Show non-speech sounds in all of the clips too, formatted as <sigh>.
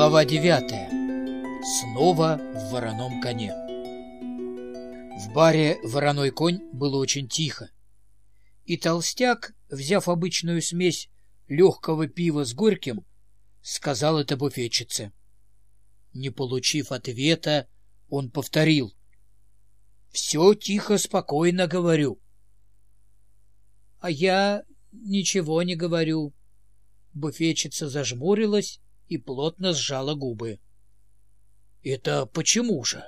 Глава девятая. Снова в вороном коне. В баре «Вороной конь» было очень тихо. И толстяк, взяв обычную смесь легкого пива с горьким, сказал это буфетчице. Не получив ответа, он повторил. — Все тихо, спокойно говорю. — А я ничего не говорю. Буфетчица зажмурилась и плотно сжала губы. — Это почему же?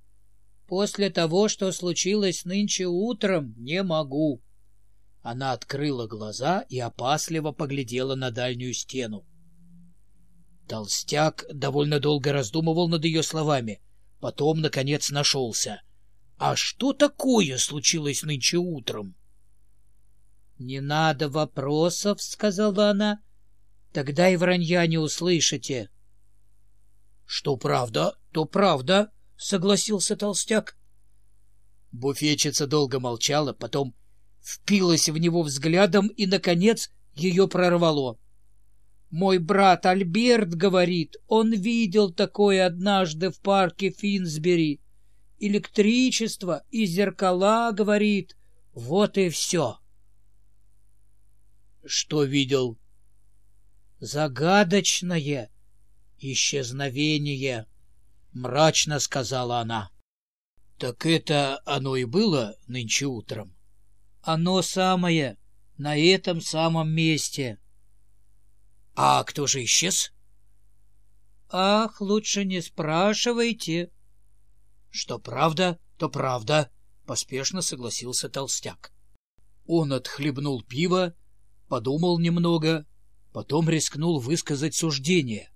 — После того, что случилось нынче утром, не могу. Она открыла глаза и опасливо поглядела на дальнюю стену. Толстяк довольно долго раздумывал над ее словами, потом, наконец, нашелся. — А что такое случилось нынче утром? — Не надо вопросов, — сказала она. Тогда и вранья не услышите. — Что правда, то правда, — согласился толстяк. Буфетчица долго молчала, потом впилась в него взглядом и, наконец, ее прорвало. Мой брат Альберт говорит, он видел такое однажды в парке Финсбери. Электричество и зеркала, говорит, вот и все. — Что видел? Загадочное исчезновение, — мрачно сказала она. — Так это оно и было нынче утром? — Оно самое, на этом самом месте. — А кто же исчез? — Ах, лучше не спрашивайте. — Что правда, то правда, — поспешно согласился толстяк. Он отхлебнул пиво, подумал немного Потом рискнул высказать суждение.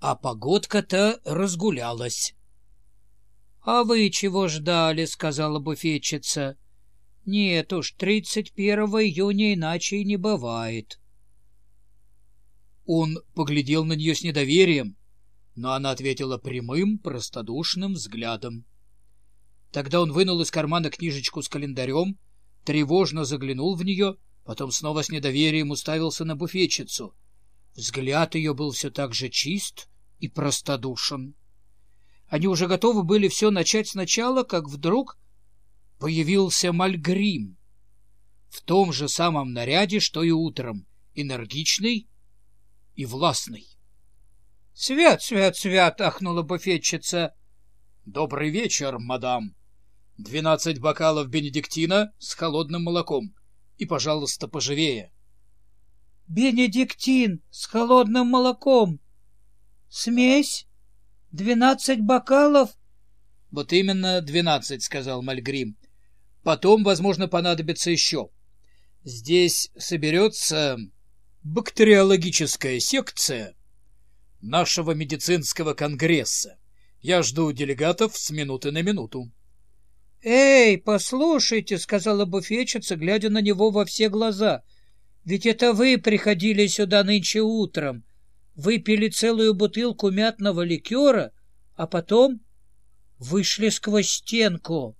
А погодка-то разгулялась. — А вы чего ждали? — сказала буфетчица. — Нет уж, тридцать первого июня иначе и не бывает. Он поглядел на нее с недоверием, но она ответила прямым, простодушным взглядом. Тогда он вынул из кармана книжечку с календарем, тревожно заглянул в нее — Потом снова с недоверием уставился на буфетчицу. Взгляд ее был все так же чист и простодушен. Они уже готовы были все начать сначала, как вдруг появился Мальгрим. В том же самом наряде, что и утром, энергичный и властный. — Свят, свят, свят! — ахнула буфетчица. — Добрый вечер, мадам. Двенадцать бокалов бенедиктина с холодным молоком. И, пожалуйста, поживее. — Бенедиктин с холодным молоком. Смесь? Двенадцать бокалов? — Вот именно двенадцать, — сказал Мальгрим. — Потом, возможно, понадобится еще. Здесь соберется бактериологическая секция нашего медицинского конгресса. Я жду делегатов с минуты на минуту. «Эй, послушайте», — сказала буфетчица, глядя на него во все глаза, — «ведь это вы приходили сюда нынче утром, выпили целую бутылку мятного ликера, а потом вышли сквозь стенку».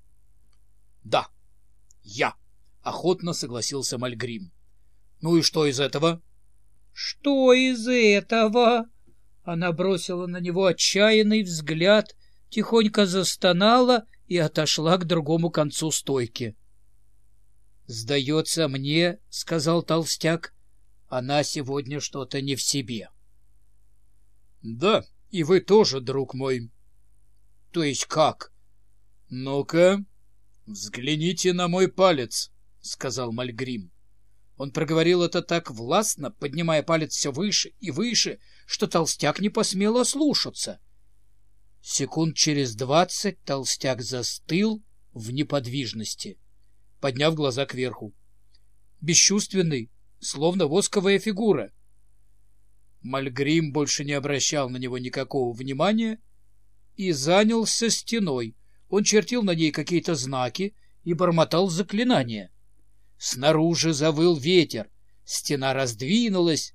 «Да, я», — охотно согласился Мальгрим. «Ну и что из этого?» «Что из этого?» Она бросила на него отчаянный взгляд, тихонько застонала и отошла к другому концу стойки. — Сдается мне, — сказал толстяк, — она сегодня что-то не в себе. — Да, и вы тоже, друг мой. — То есть как? — Ну-ка, взгляните на мой палец, — сказал Мальгрим. Он проговорил это так властно, поднимая палец все выше и выше, что толстяк не посмел ослушаться. — Секунд через двадцать толстяк застыл в неподвижности, подняв глаза кверху. Бесчувственный, словно восковая фигура. Мальгрим больше не обращал на него никакого внимания и занялся стеной. Он чертил на ней какие-то знаки и бормотал заклинания. Снаружи завыл ветер, стена раздвинулась,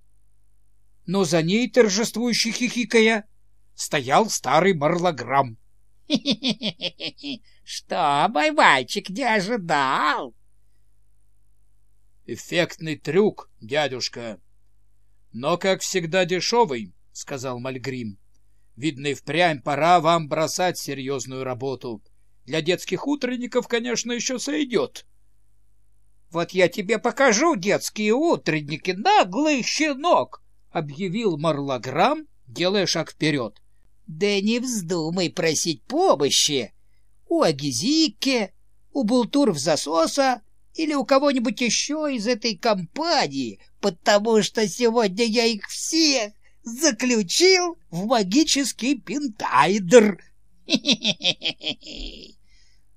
но за ней, торжествующе хихикая, стоял старый марлограмм. <laughs> — Что, байбайчик, не ожидал? — Эффектный трюк, дядюшка. Но, как всегда, дешевый, — сказал Мальгрим. Видно, и впрямь пора вам бросать серьезную работу. Для детских утренников, конечно, еще сойдет. — Вот я тебе покажу детские утренники, наглый щенок! — объявил Марлаграм, делая шаг вперед. — Да не вздумай просить помощи. У Агизики, у Бултуров-засоса или у кого-нибудь еще из этой компании, потому что сегодня я их всех заключил в магический пентайдер.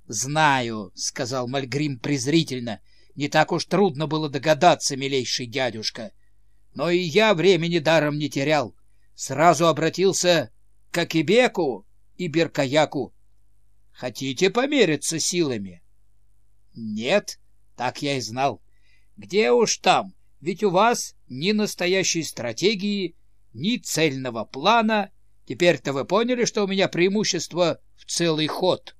Знаю, сказал Мальгрим презрительно. Не так уж трудно было догадаться, милейший дядюшка. Но и я времени даром не терял. Сразу обратился к Акибеку и Беркаяку. Хотите помериться силами? Нет, так я и знал. Где уж там, ведь у вас ни настоящей стратегии, ни цельного плана. Теперь-то вы поняли, что у меня преимущество в целый ход.